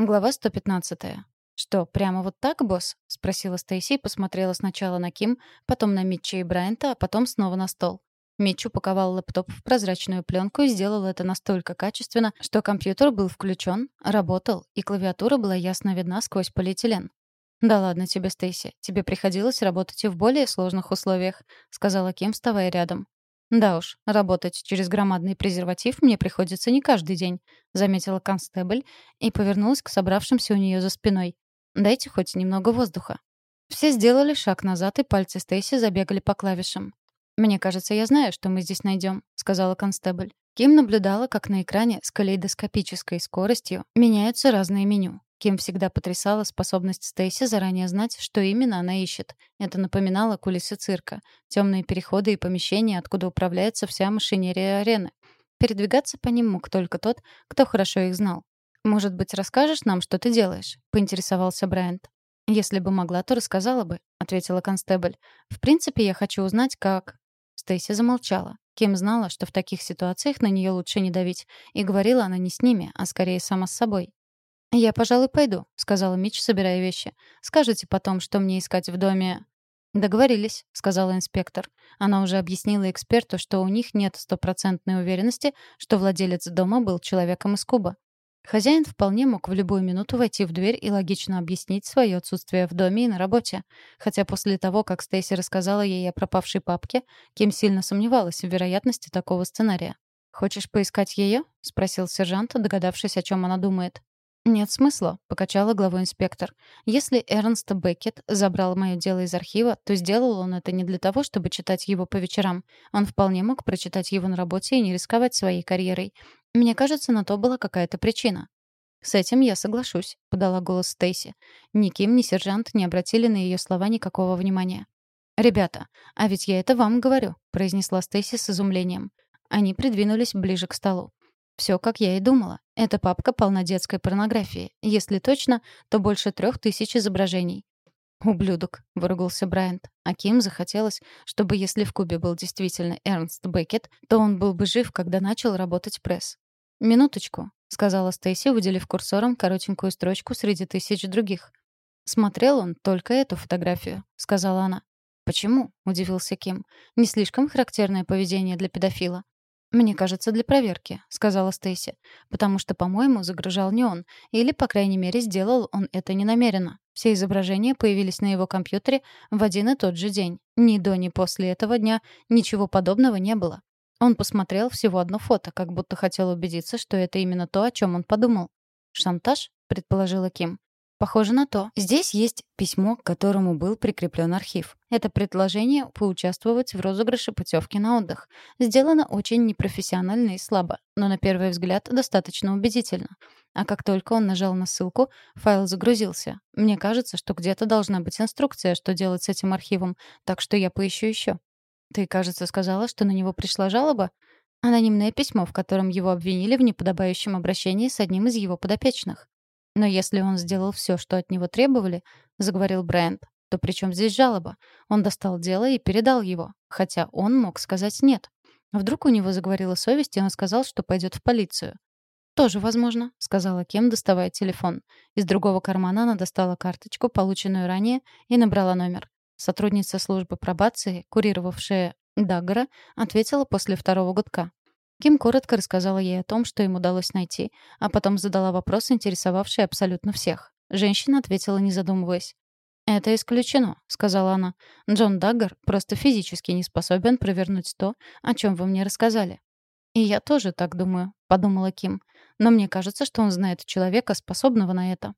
Глава 115. «Что, прямо вот так, босс?» — спросила Стейси и посмотрела сначала на Ким, потом на Митча и Брайанта, а потом снова на стол. Митч упаковал лэптоп в прозрачную пленку и сделал это настолько качественно, что компьютер был включен, работал, и клавиатура была ясно видна сквозь полиэтилен. «Да ладно тебе, Стейси, тебе приходилось работать и в более сложных условиях», — сказала Ким, вставая рядом. «Да уж, работать через громадный презерватив мне приходится не каждый день», — заметила констебль и повернулась к собравшимся у нее за спиной. «Дайте хоть немного воздуха». Все сделали шаг назад, и пальцы Стейси забегали по клавишам. «Мне кажется, я знаю, что мы здесь найдем», — сказала констебль. Ким наблюдала, как на экране с калейдоскопической скоростью меняются разные меню. Ким всегда потрясала способность Стейси заранее знать, что именно она ищет. Это напоминало кулисы цирка, темные переходы и помещения, откуда управляется вся машинерия арены. Передвигаться по ним мог только тот, кто хорошо их знал. «Может быть, расскажешь нам, что ты делаешь?» — поинтересовался Брайант. «Если бы могла, то рассказала бы», — ответила констебль. «В принципе, я хочу узнать, как...» Стейси замолчала. Ким знала, что в таких ситуациях на нее лучше не давить, и говорила она не с ними, а скорее сама с собой. «Я, пожалуй, пойду», — сказала Митч, собирая вещи. «Скажете потом, что мне искать в доме...» «Договорились», — сказала инспектор. Она уже объяснила эксперту, что у них нет стопроцентной уверенности, что владелец дома был человеком из Куба. Хозяин вполне мог в любую минуту войти в дверь и логично объяснить свое отсутствие в доме и на работе. Хотя после того, как Стейси рассказала ей о пропавшей папке, Ким сильно сомневалась в вероятности такого сценария. «Хочешь поискать ее?» — спросил сержант, догадавшись, о чем она думает. «Нет смысла», — покачала главой инспектор. «Если Эрнст Беккет забрал мое дело из архива, то сделал он это не для того, чтобы читать его по вечерам. Он вполне мог прочитать его на работе и не рисковать своей карьерой. Мне кажется, на то была какая-то причина». «С этим я соглашусь», — подала голос Стейси. Ни Ким, ни сержант не обратили на ее слова никакого внимания. «Ребята, а ведь я это вам говорю», — произнесла Стейси с изумлением. Они придвинулись ближе к столу. Все, как я и думала. Эта папка полна детской порнографии. Если точно, то больше трех тысяч изображений. «Ублюдок», — выругался Брайант. А Ким захотелось, чтобы если в Кубе был действительно Эрнст Беккет, то он был бы жив, когда начал работать пресс. «Минуточку», — сказала Стейси, выделив курсором коротенькую строчку среди тысяч других. «Смотрел он только эту фотографию», — сказала она. «Почему?» — удивился Ким. «Не слишком характерное поведение для педофила. «Мне кажется, для проверки», — сказала Стейси. «Потому что, по-моему, загружал не он. Или, по крайней мере, сделал он это ненамеренно. Все изображения появились на его компьютере в один и тот же день. Ни до, ни после этого дня ничего подобного не было. Он посмотрел всего одно фото, как будто хотел убедиться, что это именно то, о чем он подумал. «Шантаж?» — предположила Ким. Похоже на то. Здесь есть письмо, к которому был прикреплен архив. Это предложение поучаствовать в розыгрыше путевки на отдых. Сделано очень непрофессионально и слабо, но на первый взгляд достаточно убедительно. А как только он нажал на ссылку, файл загрузился. Мне кажется, что где-то должна быть инструкция, что делать с этим архивом, так что я поищу еще. Ты, кажется, сказала, что на него пришла жалоба? Анонимное письмо, в котором его обвинили в неподобающем обращении с одним из его подопечных. «Но если он сделал все, что от него требовали», — заговорил Брайант, то при чем здесь жалоба? Он достал дело и передал его, хотя он мог сказать «нет». Вдруг у него заговорила совесть, и он сказал, что пойдет в полицию. «Тоже возможно», — сказала Кем, доставая телефон. Из другого кармана она достала карточку, полученную ранее, и набрала номер. Сотрудница службы пробации, курировавшая Даггера, ответила после второго гудка. Ким коротко рассказала ей о том, что им удалось найти, а потом задала вопрос, интересовавший абсолютно всех. Женщина ответила, не задумываясь. «Это исключено», — сказала она. «Джон Даггар просто физически не способен провернуть то, о чем вы мне рассказали». «И я тоже так думаю», — подумала Ким. «Но мне кажется, что он знает человека, способного на это.